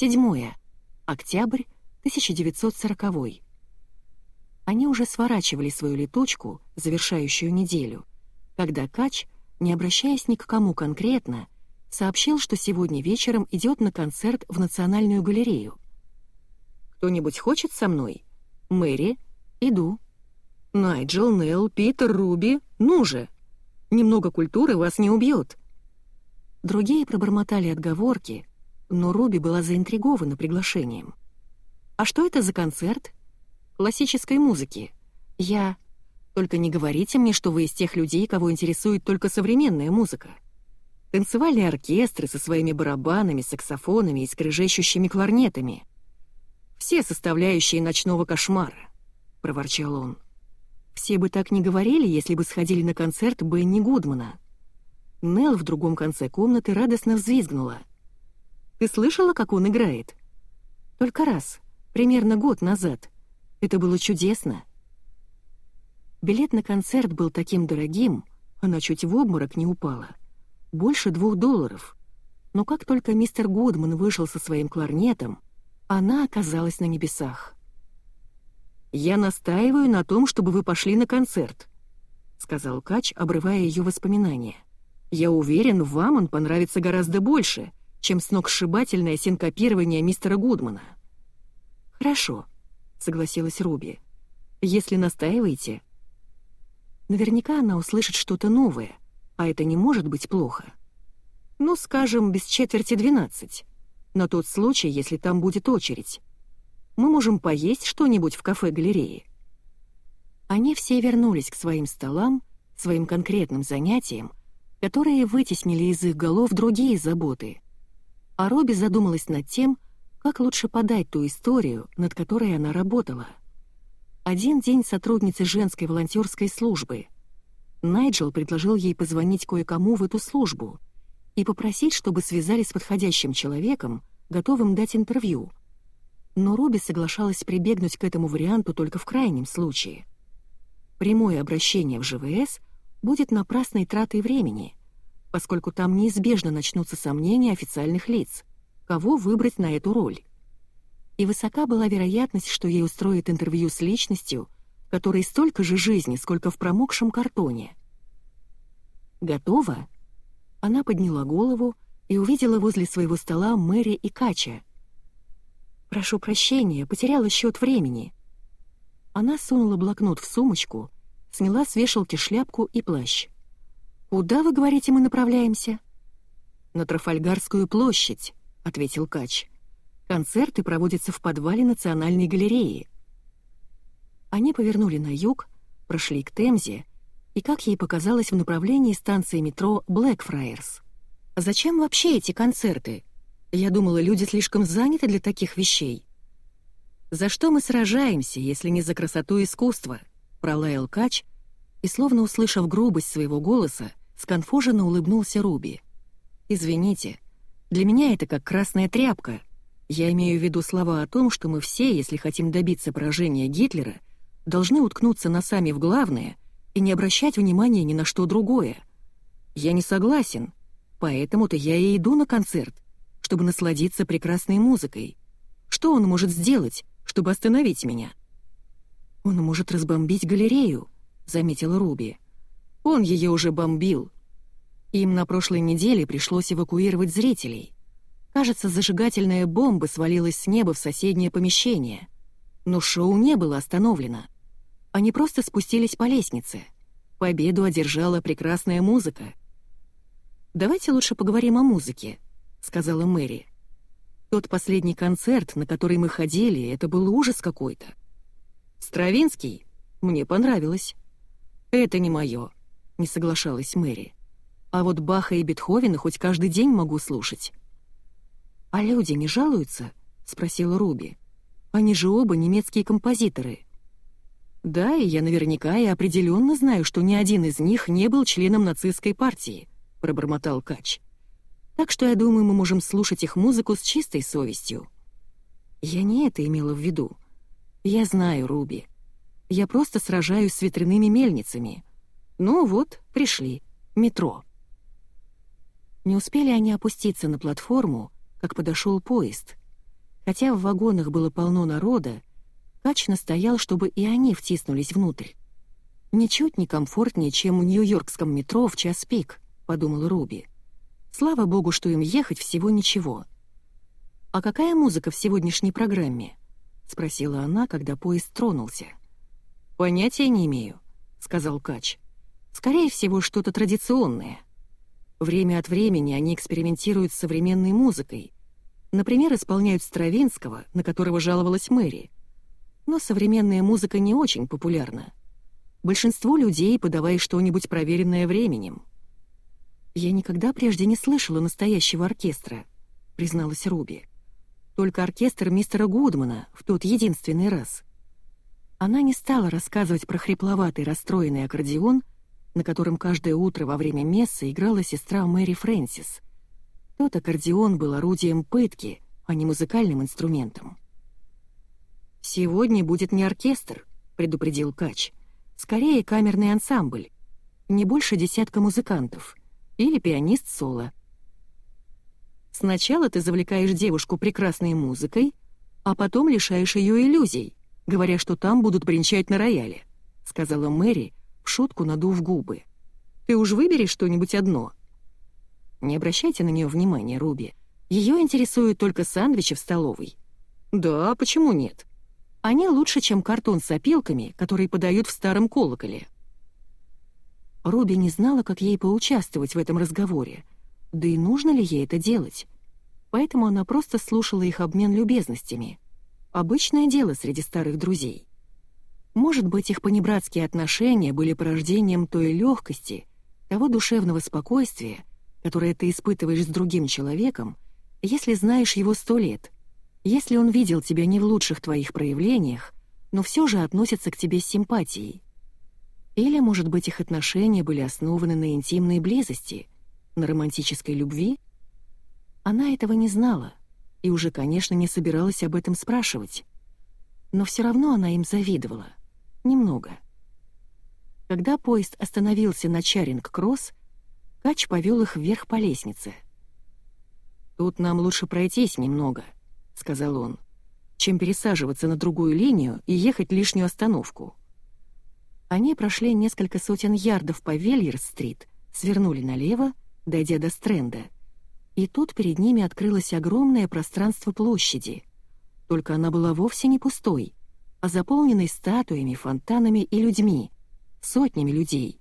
Седьмое. Октябрь 1940. Они уже сворачивали свою летучку, завершающую неделю, когда Кач, не обращаясь ни к кому конкретно, сообщил, что сегодня вечером идет на концерт в Национальную галерею. «Кто-нибудь хочет со мной?» «Мэри?» «Иду». «Найджел, Нелл, Питер, Руби, ну же! Немного культуры вас не убьет». Другие пробормотали отговорки, но Руби была заинтригована приглашением. «А что это за концерт?» «Классической музыки. Я...» «Только не говорите мне, что вы из тех людей, кого интересует только современная музыка. Танцевальные оркестры со своими барабанами, саксофонами и скрежещущими кларнетами. Все составляющие ночного кошмара», — проворчал он. «Все бы так не говорили, если бы сходили на концерт Бенни Гудмана». Нелл в другом конце комнаты радостно взвизгнула. «Ты слышала, как он играет?» «Только раз, примерно год назад. Это было чудесно». Билет на концерт был таким дорогим, она чуть в обморок не упала. Больше двух долларов. Но как только мистер Гудман вышел со своим кларнетом, она оказалась на небесах. «Я настаиваю на том, чтобы вы пошли на концерт», — сказал Кач, обрывая ее воспоминания. Я уверен, вам он понравится гораздо больше, чем сногсшибательное синкопирование мистера Гудмана». «Хорошо», — согласилась Руби. «Если настаиваете...» Наверняка она услышит что-то новое, а это не может быть плохо. Ну, скажем, без четверти двенадцать. На тот случай, если там будет очередь. Мы можем поесть что-нибудь в кафе-галерее. Они все вернулись к своим столам, своим конкретным занятиям, которые вытеснили из их голов другие заботы. А Робби задумалась над тем, как лучше подать ту историю, над которой она работала. Один день сотрудницы женской волонтерской службы. Найджел предложил ей позвонить кое-кому в эту службу и попросить, чтобы связались с подходящим человеком, готовым дать интервью. Но Робби соглашалась прибегнуть к этому варианту только в крайнем случае. Прямое обращение в ЖВС будет напрасной тратой времени, поскольку там неизбежно начнутся сомнения официальных лиц, кого выбрать на эту роль. И высока была вероятность, что ей устроят интервью с личностью, которой столько же жизни, сколько в промокшем картоне. «Готово?» Она подняла голову и увидела возле своего стола Мэри и Кача. «Прошу прощения, потеряла счет времени». Она сунула блокнот в сумочку — сняла с вешалки шляпку и плащ. «Куда, вы говорите, мы направляемся?» «На Трафальгарскую площадь», — ответил Кач. «Концерты проводятся в подвале Национальной галереи». Они повернули на юг, прошли к Темзе и, как ей показалось, в направлении станции метро Блэкфрайерс. «Зачем вообще эти концерты? Я думала, люди слишком заняты для таких вещей». «За что мы сражаемся, если не за красоту искусства?» пролаял Кач и, словно услышав грубость своего голоса, сконфуженно улыбнулся Руби. «Извините, для меня это как красная тряпка. Я имею в виду слова о том, что мы все, если хотим добиться поражения Гитлера, должны уткнуться носами в главное и не обращать внимания ни на что другое. Я не согласен, поэтому-то я и иду на концерт, чтобы насладиться прекрасной музыкой. Что он может сделать, чтобы остановить меня?» «Он может разбомбить галерею», — заметила Руби. «Он ее уже бомбил. Им на прошлой неделе пришлось эвакуировать зрителей. Кажется, зажигательная бомба свалилась с неба в соседнее помещение. Но шоу не было остановлено. Они просто спустились по лестнице. Победу одержала прекрасная музыка. «Давайте лучше поговорим о музыке», — сказала Мэри. «Тот последний концерт, на который мы ходили, это был ужас какой-то. «Стравинский? Мне понравилось». «Это не мое», — не соглашалась Мэри. «А вот Баха и Бетховена хоть каждый день могу слушать». «А люди не жалуются?» — спросила Руби. «Они же оба немецкие композиторы». «Да, и я наверняка и определенно знаю, что ни один из них не был членом нацистской партии», — пробормотал Кач. «Так что я думаю, мы можем слушать их музыку с чистой совестью». «Я не это имела в виду», «Я знаю, Руби. Я просто сражаюсь с ветряными мельницами. Ну вот, пришли. Метро». Не успели они опуститься на платформу, как подошел поезд. Хотя в вагонах было полно народа, Кач настоял, чтобы и они втиснулись внутрь. «Ничуть не комфортнее, чем в нью-йоркском метро в час пик», — подумал Руби. «Слава богу, что им ехать всего ничего». «А какая музыка в сегодняшней программе?» — спросила она, когда поезд тронулся. «Понятия не имею», — сказал Кач. «Скорее всего, что-то традиционное. Время от времени они экспериментируют с современной музыкой. Например, исполняют Стравинского, на которого жаловалась Мэри. Но современная музыка не очень популярна. Большинство людей, подавая что-нибудь проверенное временем. «Я никогда прежде не слышала настоящего оркестра», — призналась Руби. «Только оркестр мистера Гудмана в тот единственный раз». Она не стала рассказывать про хрипловатый расстроенный аккордеон, на котором каждое утро во время мессы играла сестра Мэри Фрэнсис. Тот аккордеон был орудием пытки, а не музыкальным инструментом. «Сегодня будет не оркестр», — предупредил Кач. Скорее камерный ансамбль, не больше десятка музыкантов, или пианист соло. Сначала ты завлекаешь девушку прекрасной музыкой, а потом лишаешь ее иллюзий, говоря, что там будут бренчать на рояле», — сказала Мэри, шутку надув губы. «Ты уж выбери что-нибудь одно». Не обращайте на нее внимания, Руби. Ее интересуют только сэндвичи в столовой. «Да, почему нет?» Они лучше, чем картон с опилками, который подают в старом колоколе. Руби не знала, как ей поучаствовать в этом разговоре, да и нужно ли ей это делать. Поэтому она просто слушала их обмен любезностями. Обычное дело среди старых друзей. Может быть, их понебратские отношения были порождением той легкости, того душевного спокойствия, которое ты испытываешь с другим человеком, если знаешь его сто лет — если он видел тебя не в лучших твоих проявлениях, но все же относится к тебе с симпатией. Или, может быть, их отношения были основаны на интимной близости, на романтической любви? Она этого не знала и уже, конечно, не собиралась об этом спрашивать. Но все равно она им завидовала. Немного. Когда поезд остановился на Чаринг-Кросс, Кач повел их вверх по лестнице. «Тут нам лучше пройтись немного», — сказал он, «чем пересаживаться на другую линию и ехать лишнюю остановку». Они прошли несколько сотен ярдов по Вельер-стрит, свернули налево, дойдя до Стрэнда. И тут перед ними открылось огромное пространство площади. Только она была вовсе не пустой, а заполненной статуями, фонтанами и людьми, сотнями людей,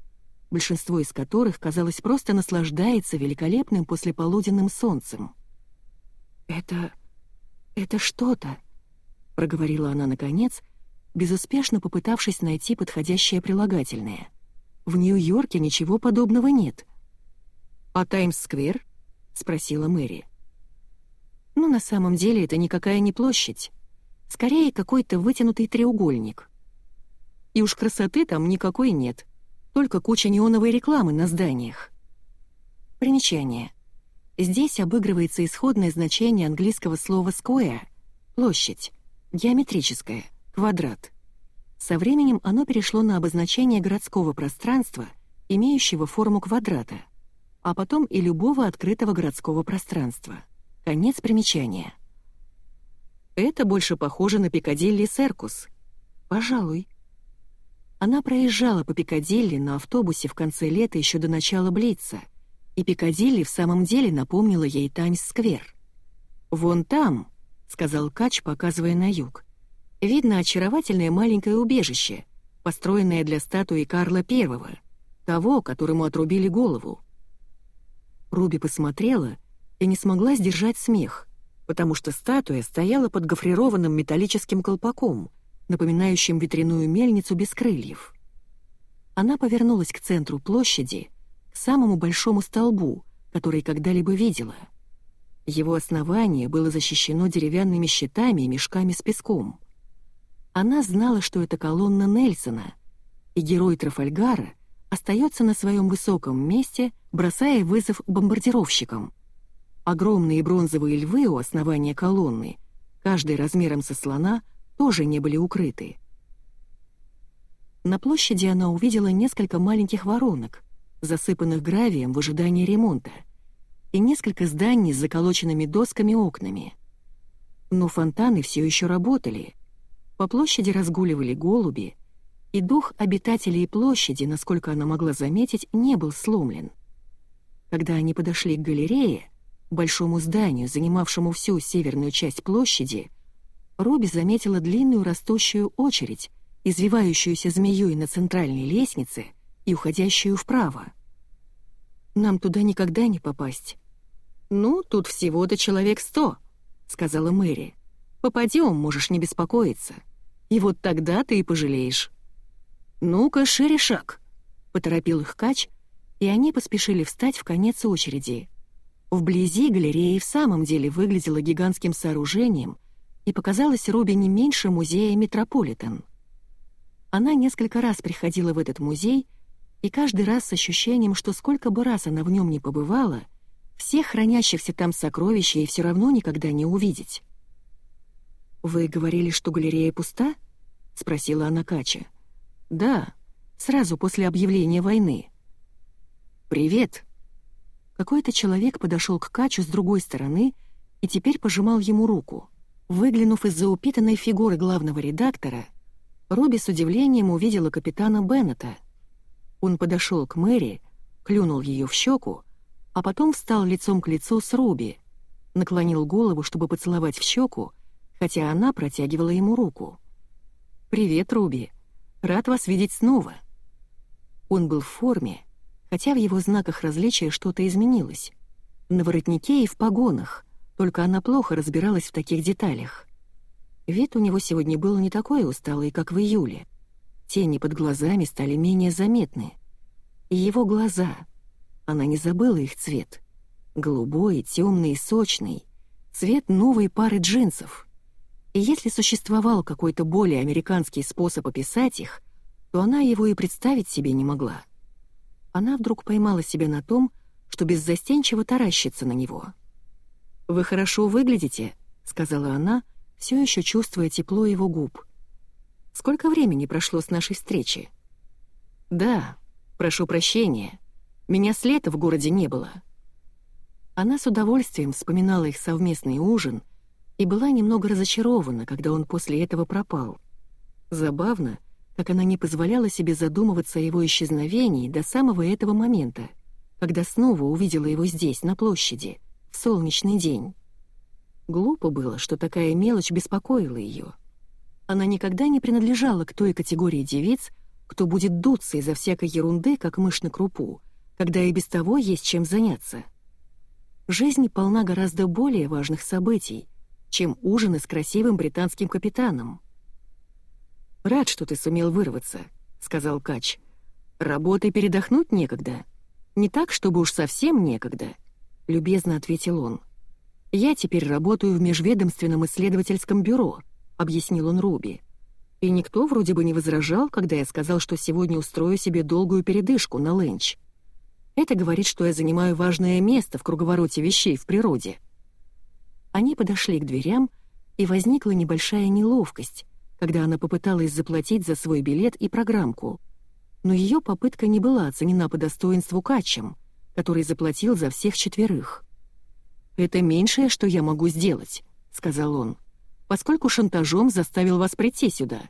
большинство из которых, казалось, просто наслаждается великолепным послеполуденным солнцем. «Это «Это что-то», — проговорила она наконец, безуспешно попытавшись найти подходящее прилагательное. «В Нью-Йорке ничего подобного нет». «А Таймс-сквер?» — спросила Мэри. «Ну, на самом деле это никакая не площадь. Скорее, какой-то вытянутый треугольник. И уж красоты там никакой нет, только куча неоновой рекламы на зданиях». Примечание. Здесь обыгрывается исходное значение английского слова «square» — площадь, геометрическое, квадрат. Со временем оно перешло на обозначение городского пространства, имеющего форму квадрата, а потом и любого открытого городского пространства. Конец примечания. Это больше похоже на Пикадилли Серкус. Пожалуй. Она проезжала по Пикадилли на автобусе в конце лета еще до начала Блица — и Пикадилли в самом деле напомнила ей Таймс-сквер. «Вон там», — сказал Кач, показывая на юг, — «видно очаровательное маленькое убежище, построенное для статуи Карла I, того, которому отрубили голову». Руби посмотрела и не смогла сдержать смех, потому что статуя стояла под гофрированным металлическим колпаком, напоминающим ветряную мельницу без крыльев. Она повернулась к центру площади — самому большому столбу, который когда-либо видела. Его основание было защищено деревянными щитами и мешками с песком. Она знала, что это колонна Нельсона, и герой Трафальгара остается на своем высоком месте, бросая вызов бомбардировщикам. Огромные бронзовые львы у основания колонны, каждый размером со слона, тоже не были укрыты. На площади она увидела несколько маленьких воронок, засыпанных гравием в ожидании ремонта, и несколько зданий с заколоченными досками окнами. Но фонтаны все еще работали. По площади разгуливали голуби, и дух обитателей площади, насколько она могла заметить, не был сломлен. Когда они подошли к галерее, большому зданию, занимавшему всю северную часть площади, Робби заметила длинную растущую очередь, извивающуюся змеей на центральной лестнице и уходящую вправо. «Нам туда никогда не попасть». «Ну, тут всего-то человек сто», — сказала Мэри. «Попадем, можешь не беспокоиться. И вот тогда ты и пожалеешь». «Ну-ка, шире шаг», — поторопил их Кач, и они поспешили встать в конец очереди. Вблизи галерея в самом деле выглядела гигантским сооружением и показалась Робби не меньше музея Метрополитен. Она несколько раз приходила в этот музей, и каждый раз с ощущением, что сколько бы раз она в нем не побывала, всех хранящихся там сокровищ ей все равно никогда не увидеть. «Вы говорили, что галерея пуста?» — спросила она Кача. «Да, сразу после объявления войны». «Привет!» Какой-то человек подошел к Качу с другой стороны и теперь пожимал ему руку. Выглянув из-за упитанной фигуры главного редактора, Робби с удивлением увидела капитана Беннета. Он подошел к Мэри, клюнул ее в щеку, а потом встал лицом к лицу с Руби, наклонил голову, чтобы поцеловать в щеку, хотя она протягивала ему руку. «Привет, Руби. Рад вас видеть снова». Он был в форме, хотя в его знаках различия что-то изменилось. На воротнике и в погонах, только она плохо разбиралась в таких деталях. Вид у него сегодня был не такой усталый, как в июле. Тени под глазами стали менее заметны. И его глаза, она не забыла их цвет. Голубой, темный, сочный. Цвет новой пары джинсов. И если существовал какой-то более американский способ описать их, то она его и представить себе не могла. Она вдруг поймала себя на том, что беззастенчиво таращится на него. «Вы хорошо выглядите», — сказала она, все еще чувствуя тепло его губ. «Сколько времени прошло с нашей встречи?» «Да, прошу прощения. Меня с лета в городе не было». Она с удовольствием вспоминала их совместный ужин — и была немного разочарована, когда он после этого пропал. Забавно, как она не позволяла себе задумываться о его исчезновении до самого этого момента, когда снова увидела его здесь, на площади, в солнечный день. Глупо было, что такая мелочь беспокоила ее. Она никогда не принадлежала к той категории девиц, кто будет дуться из-за всякой ерунды, как мышь на крупу, когда и без того есть чем заняться. Жизнь полна гораздо более важных событий, чем ужины с красивым британским капитаном. «Рад, что ты сумел вырваться», — сказал Кач. «Работой передохнуть некогда. Не так, чтобы уж совсем некогда», — любезно ответил он. «Я теперь работаю в межведомственном исследовательском бюро», — объяснил он Руби. «И никто вроде бы не возражал, когда я сказал, что сегодня устрою себе долгую передышку на ленч. Это говорит, что я занимаю важное место в круговороте вещей в природе». Они подошли к дверям, и возникла небольшая неловкость, когда она попыталась заплатить за свой билет и программку. Но ее попытка не была оценена по достоинству Катчем, который заплатил за всех четверых. «Это меньшее, что я могу сделать», — сказал он, «поскольку шантажом заставил вас прийти сюда».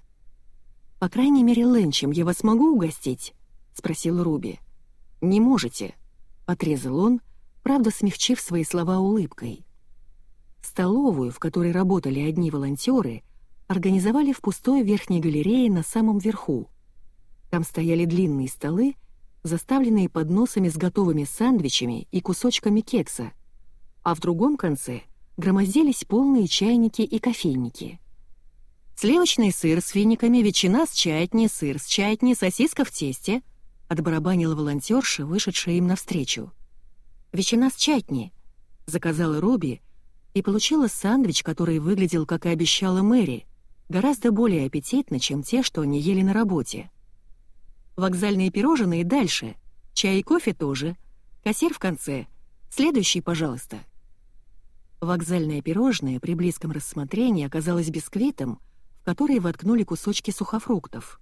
«По крайней мере, ленчем я вас могу угостить?» — спросил Руби. «Не можете», — отрезал он, правда смягчив свои слова улыбкой. Столовую, в которой работали одни волонтеры, организовали в пустой верхней галерее на самом верху. Там стояли длинные столы, заставленные подносами с готовыми сэндвичами и кусочками кекса, а в другом конце громоздились полные чайники и кофейники. «Сливочный сыр с финиками, ветчина с чайни, сыр с чайни, сосиска в тесте», — отбарабанила волонтерша, вышедшая им навстречу. «Ветчина с чайни», — заказала Робби, и получила сэндвич, который выглядел, как и обещала Мэри, гораздо более аппетитно, чем те, что они ели на работе. Вокзальные пирожные дальше, чай и кофе тоже, кассир в конце. Следующий, пожалуйста. Вокзальное пирожное при близком рассмотрении оказалось бисквитом, в который воткнули кусочки сухофруктов.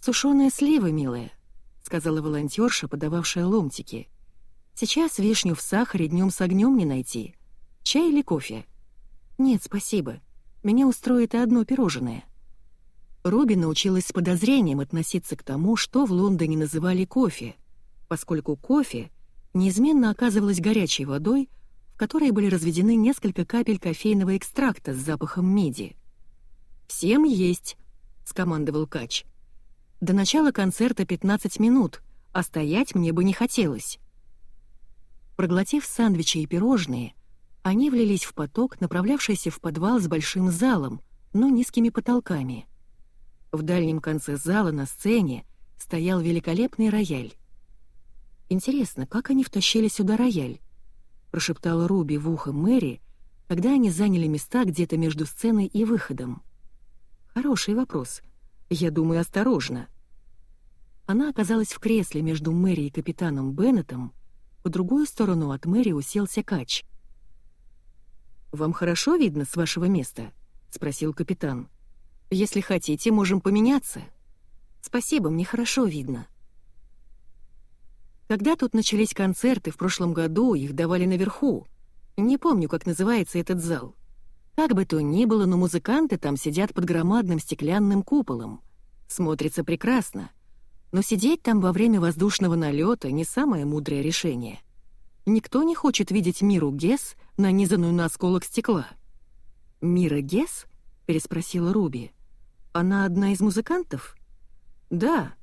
«Сушеные сливы, милая», — сказала волонтерша, подававшая ломтики. «Сейчас вишню в сахаре днем с огнем не найти. Чай или кофе?» «Нет, спасибо. Меня устроит и одно пирожное». Робби научилась с подозрением относиться к тому, что в Лондоне называли кофе, поскольку кофе неизменно оказывалось горячей водой, в которой были разведены несколько капель кофейного экстракта с запахом меди. «Всем есть», — скомандовал Кач. «До начала концерта 15 минут, а стоять мне бы не хотелось». Проглотив сэндвичи и пирожные, они влились в поток, направлявшийся в подвал с большим залом, но низкими потолками. В дальнем конце зала на сцене стоял великолепный рояль. «Интересно, как они втащили сюда рояль?» — прошептала Руби в ухо Мэри, когда они заняли места где-то между сценой и выходом. «Хороший вопрос. Я думаю, осторожно». Она оказалась в кресле между Мэри и капитаном Беннетом, по другую сторону от Мэри уселся Кач. «Вам хорошо видно с вашего места?» — спросил капитан. «Если хотите, можем поменяться». «Спасибо, мне хорошо видно». Когда тут начались концерты в прошлом году, их давали наверху. Не помню, как называется этот зал. Как бы то ни было, но музыканты там сидят под громадным стеклянным куполом. Смотрится прекрасно. Но сидеть там во время воздушного налета не самое мудрое решение. Никто не хочет видеть Миру Гесс, нанизанную на осколок стекла. «Мира Гесс?» — переспросила Руби. «Она одна из музыкантов?» «Да»,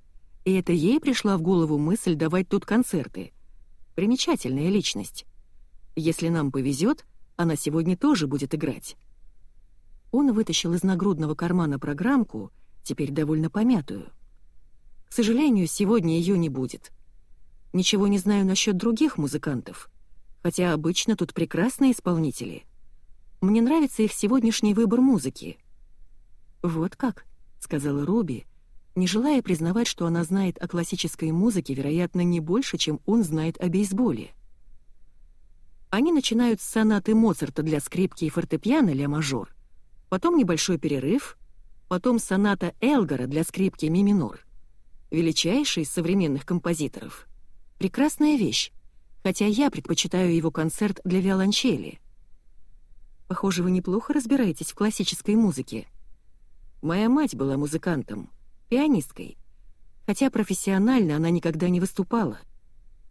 и это ей пришла в голову мысль давать тут концерты. Примечательная личность. Если нам повезет, она сегодня тоже будет играть. Он вытащил из нагрудного кармана программку, теперь довольно помятую. К сожалению, сегодня ее не будет. Ничего не знаю насчет других музыкантов, хотя обычно тут прекрасные исполнители. Мне нравится их сегодняшний выбор музыки. «Вот как», — сказала Руби, не желая признавать, что она знает о классической музыке, вероятно, не больше, чем он знает о бейсболе. Они начинают с сонаты Моцарта для скрипки и фортепиано ля мажор, потом небольшой перерыв, потом соната Элгара для скрипки ми минор. Величайший из современных композиторов. Прекрасная вещь, хотя я предпочитаю его концерт для виолончели. Похоже, вы неплохо разбираетесь в классической музыке. Моя мать была музыкантом — пианисткой. Хотя профессионально она никогда не выступала,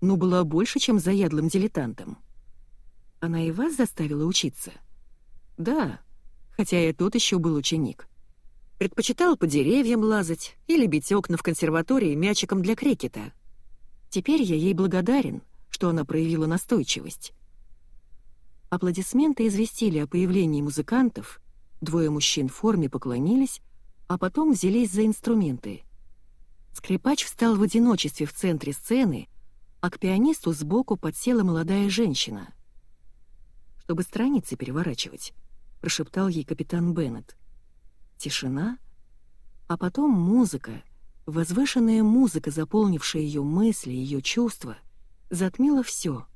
но была больше, чем заядлым дилетантом. Она и вас заставила учиться? Да, хотя я тот еще был ученик. Предпочитал по деревьям лазать или бить окна в консерватории мячиком для крикета. Теперь я ей благодарен, что она проявила настойчивость. Аплодисменты известили о появлении музыкантов, двое мужчин в форме поклонились, а потом взялись за инструменты. Скрипач встал в одиночестве в центре сцены, а к пианисту сбоку подсела молодая женщина. «Чтобы страницы переворачивать», — прошептал ей капитан Беннет. Тишина, а потом музыка, возвышенная музыка, заполнившая ее мысли, ее чувства, затмила все.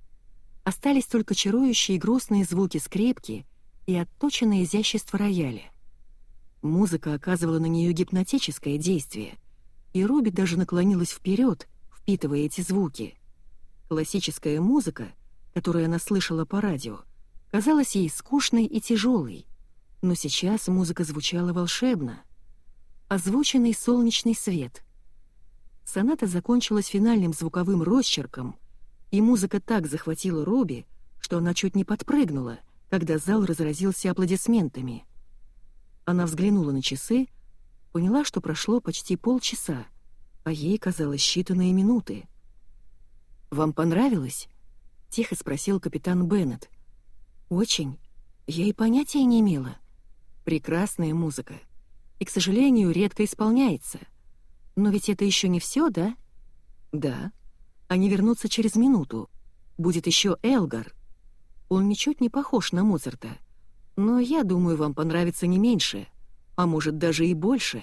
Остались только чарующие грустные звуки скрипки и отточенное изящество рояля. Музыка оказывала на нее гипнотическое действие, и Руби даже наклонилась вперед, впитывая эти звуки. Классическая музыка, которую она слышала по радио, казалась ей скучной и тяжелой, но сейчас музыка звучала волшебно. Озвученный солнечный свет. Соната закончилась финальным звуковым росчерком, и музыка так захватила Руби, что она чуть не подпрыгнула, когда зал разразился аплодисментами — она взглянула на часы, поняла, что прошло почти полчаса, а ей казалось считанные минуты. «Вам понравилось?» — тихо спросил капитан Беннет. «Очень. Я и понятия не имела. Прекрасная музыка. И, к сожалению, редко исполняется. Но ведь это еще не все, да?» «Да. Они вернутся через минуту. Будет еще Элгар. Он ничуть не похож на Моцарта. Но я думаю, вам понравится не меньше, а может даже и больше.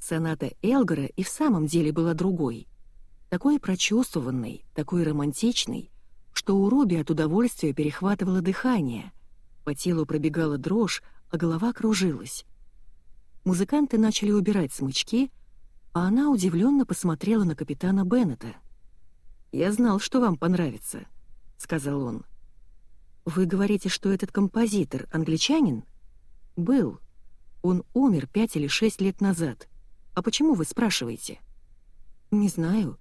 Соната Элгора и в самом деле была другой. Такой прочувствованной, такой романтичной, что у Руби от удовольствия перехватывало дыхание. По телу пробегала дрожь, а голова кружилась. Музыканты начали убирать смычки, а она удивленно посмотрела на капитана Беннета. «Я знал, что вам понравится», — сказал он. «Вы говорите, что этот композитор англичанин?» «Был. Он умер пять или шесть лет назад. А почему вы спрашиваете?» «Не знаю.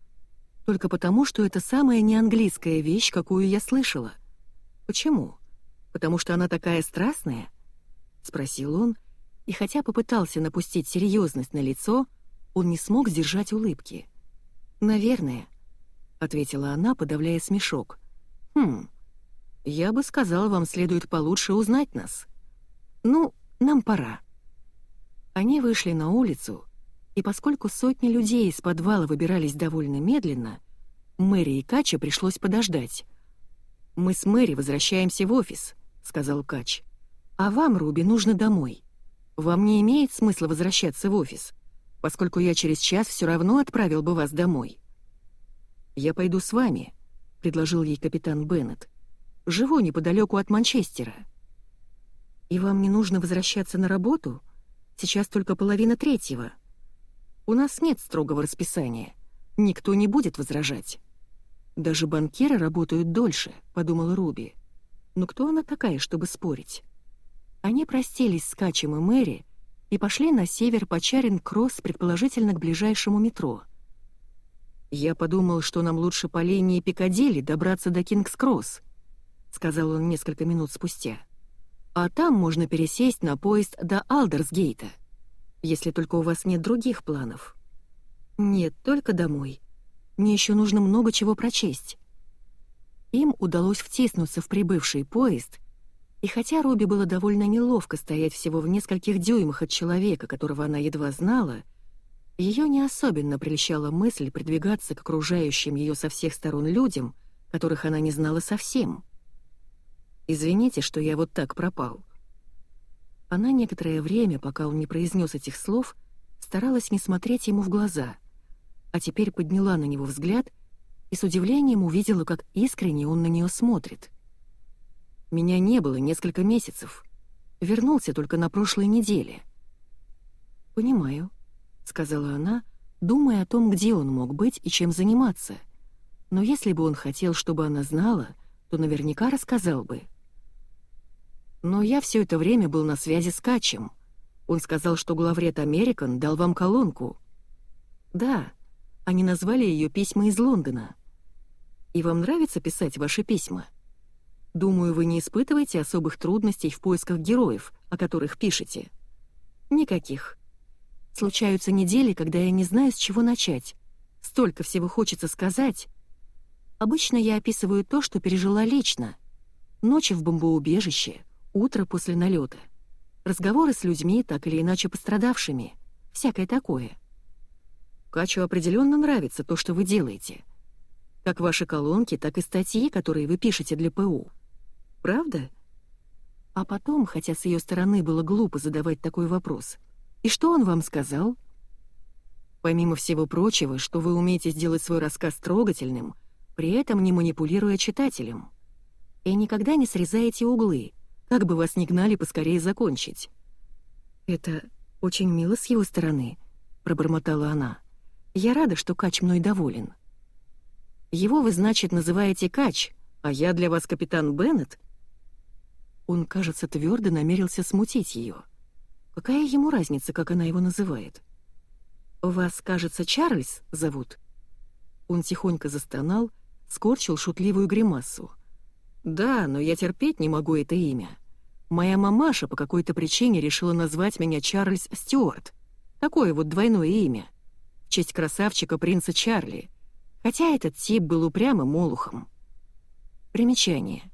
Только потому, что это самая неанглийская вещь, какую я слышала. Почему? Потому что она такая страстная?» — спросил он, и хотя попытался напустить серьезность на лицо, он не смог сдержать улыбки. «Наверное», — ответила она, подавляя смешок. «Хм, я бы сказала, вам следует получше узнать нас. Ну, нам пора». Они вышли на улицу, и поскольку сотни людей из подвала выбирались довольно медленно, Мэри и Кача пришлось подождать. «Мы с Мэри возвращаемся в офис», — сказал Кач. «А вам, Руби, нужно домой. Вам не имеет смысла возвращаться в офис, поскольку я через час все равно отправил бы вас домой». «Я пойду с вами», — предложил ей капитан Беннет. «Живу неподалеку от Манчестера». «И вам не нужно возвращаться на работу? Сейчас только половина третьего. У нас нет строгого расписания. Никто не будет возражать». «Даже банкиры работают дольше», — подумала Руби. «Но кто она такая, чтобы спорить?» Они простились с Качем и Мэри и пошли на север по Чаринг-Кросс, предположительно к ближайшему метро — «Я подумал, что нам лучше по линии Пикадилли добраться до Кингс-Кросс», — сказал он несколько минут спустя. «А там можно пересесть на поезд до Алдерсгейта, если только у вас нет других планов». «Нет, только домой. Мне еще нужно много чего прочесть». Им удалось втиснуться в прибывший поезд, и хотя Робби было довольно неловко стоять всего в нескольких дюймах от человека, которого она едва знала, — ее не особенно прельщала мысль придвигаться к окружающим ее со всех сторон людям, которых она не знала совсем. «Извините, что я вот так пропал». Она некоторое время, пока он не произнес этих слов, старалась не смотреть ему в глаза, а теперь подняла на него взгляд и с удивлением увидела, как искренне он на нее смотрит. «Меня не было несколько месяцев. Вернулся только на прошлой неделе». «Понимаю», сказала она, думая о том, где он мог быть и чем заниматься. Но если бы он хотел, чтобы она знала, то наверняка рассказал бы. Но я все это время был на связи с Качем. Он сказал, что главред Американ дал вам колонку. Да, они назвали ее «Письма из Лондона». И вам нравится писать ваши письма? Думаю, вы не испытываете особых трудностей в поисках героев, о которых пишете. Никаких. Случаются недели, когда я не знаю, с чего начать. Столько всего хочется сказать. Обычно я описываю то, что пережила лично. Ночи в бомбоубежище, утро после налета, разговоры с людьми, так или иначе пострадавшими, всякое такое. Качу определенно нравится то, что вы делаете. Как ваши колонки, так и статьи, которые вы пишете для ПУ. Правда? А потом, хотя с ее стороны было глупо задавать такой вопрос, и что он вам сказал? Помимо всего прочего, что вы умеете сделать свой рассказ трогательным, при этом не манипулируя читателем. И никогда не срезаете углы, как бы вас ни гнали поскорее закончить. «Это очень мило с его стороны», — пробормотала она. «Я рада, что Кач мной доволен». «Его вы, значит, называете Кач, а я для вас капитан Беннет?» Он, кажется, твердо намерился смутить ее. Какая ему разница, как она его называет? «Вас, кажется, Чарльз зовут?» Он тихонько застонал, скорчил шутливую гримасу. «Да, но я терпеть не могу это имя. Моя мамаша по какой-то причине решила назвать меня Чарльз Стюарт. Такое вот двойное имя. В честь красавчика принца Чарли. Хотя этот тип был упрямым молухом. Примечание.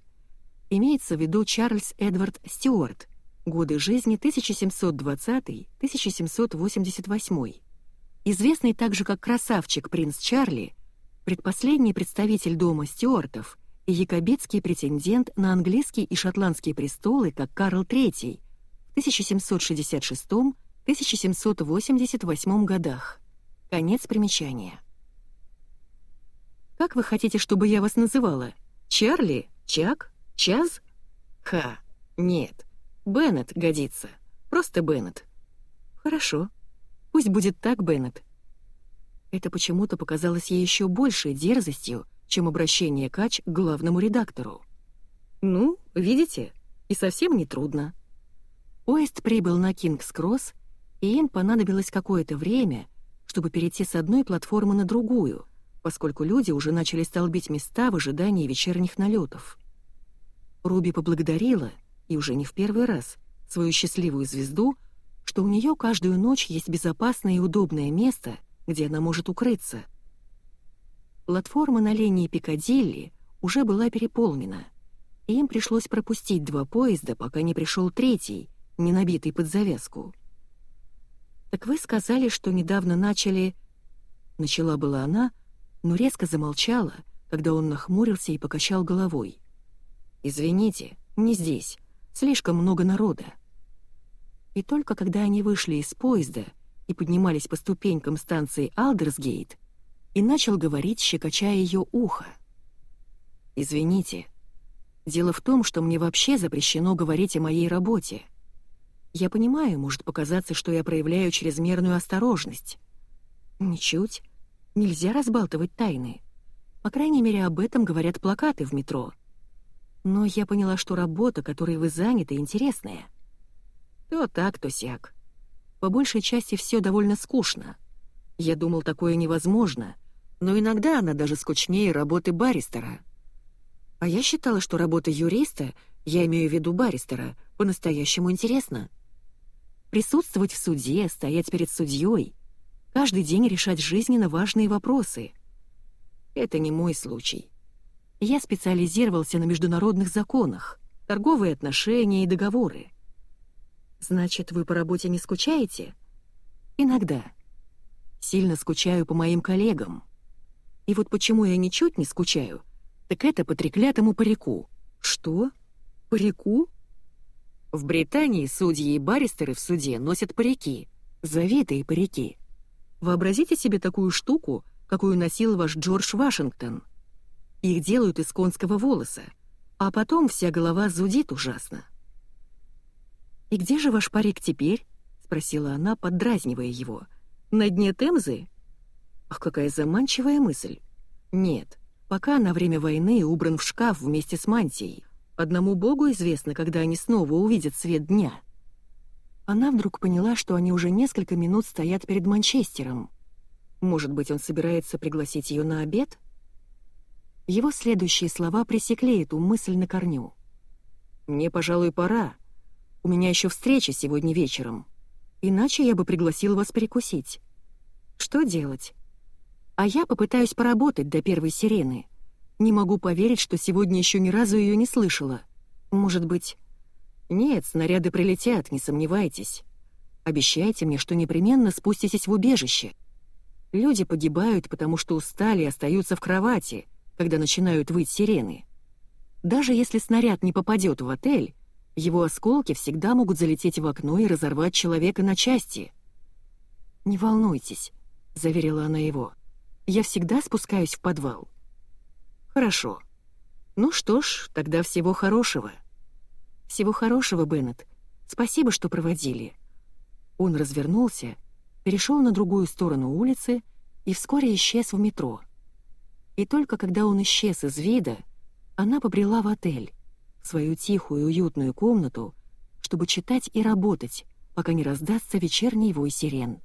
Имеется в виду Чарльз Эдвард Стюарт, Годы жизни 1720-1788. Известный также как красавчик принц Чарли, предпоследний представитель дома Стюартов и якобитский претендент на английский и шотландские престолы, как Карл III в 1766-1788 годах. Конец примечания. «Как вы хотите, чтобы я вас называла? Чарли? Чак? Чаз?» «Ха, нет». Беннет годится. Просто Беннет. Хорошо. Пусть будет так, Беннет. Это почему-то показалось ей еще большей дерзостью, чем обращение Кач к главному редактору. «Ну, видите, и совсем не трудно». Поезд прибыл на Кингс-Кросс, и им понадобилось какое-то время, чтобы перейти с одной платформы на другую, поскольку люди уже начали столбить места в ожидании вечерних налетов. Руби поблагодарила, и уже не в первый раз, свою счастливую звезду, что у нее каждую ночь есть безопасное и удобное место, где она может укрыться. Платформа на линии Пикадилли уже была переполнена, и им пришлось пропустить два поезда, пока не пришел третий, не набитый под завязку. «Так вы сказали, что недавно начали...» Начала была она, но резко замолчала, когда он нахмурился и покачал головой. «Извините, не здесь. Слишком много народа». И только когда они вышли из поезда и поднимались по ступенькам станции Алдерсгейт, и начал говорить, щекоча ее ухо. «Извините. Дело в том, что мне вообще запрещено говорить о моей работе. Я понимаю, может показаться, что я проявляю чрезмерную осторожность. Ничуть. Нельзя разбалтывать тайны. По крайней мере, об этом говорят плакаты в метро. Но я поняла, что работа, которой вы заняты, интересная. То так, то сяк. По большей части все довольно скучно. Я думал, такое невозможно, но иногда она даже скучнее работы баристера. А я считала, что работа юриста, я имею в виду баристера, по-настоящему интересна. Присутствовать в суде, стоять перед судьей, каждый день решать жизненно важные вопросы. Это не мой случай. Я специализировался на международных законах, торговые отношения и договоры. Значит, вы по работе не скучаете? Иногда. Сильно скучаю по моим коллегам. И вот почему я ничуть не скучаю, так это по треклятому парику. Что? Парику? В Британии судьи и баристеры в суде носят парики, завитые парики. Вообразите себе такую штуку, какую носил ваш Джордж Вашингтон — их делают из конского волоса, а потом вся голова зудит ужасно. «И где же ваш парик теперь?» — спросила она, поддразнивая его. «На дне Темзы?» Ах, какая заманчивая мысль. Нет, пока на время войны убран в шкаф вместе с мантией. Одному богу известно, когда они снова увидят свет дня. Она вдруг поняла, что они уже несколько минут стоят перед Манчестером. Может быть, он собирается пригласить ее на обед? Его следующие слова пресекли эту мысль на корню. «Мне, пожалуй, пора. У меня еще встреча сегодня вечером. Иначе я бы пригласил вас перекусить. Что делать? А я попытаюсь поработать до первой сирены. Не могу поверить, что сегодня еще ни разу ее не слышала. Может быть... Нет, снаряды прилетят, не сомневайтесь. Обещайте мне, что непременно спуститесь в убежище. Люди погибают, потому что устали и остаются в кровати, когда начинают выть сирены. Даже если снаряд не попадет в отель, его осколки всегда могут залететь в окно и разорвать человека на части. «Не волнуйтесь», — заверила она его. «Я всегда спускаюсь в подвал». «Хорошо. Ну что ж, тогда всего хорошего». «Всего хорошего, Беннет. Спасибо, что проводили». Он развернулся, перешел на другую сторону улицы и вскоре исчез в метро. И только когда он исчез из вида, она побрела в отель, в свою тихую и уютную комнату, чтобы читать и работать, пока не раздастся вечерний вой сирен.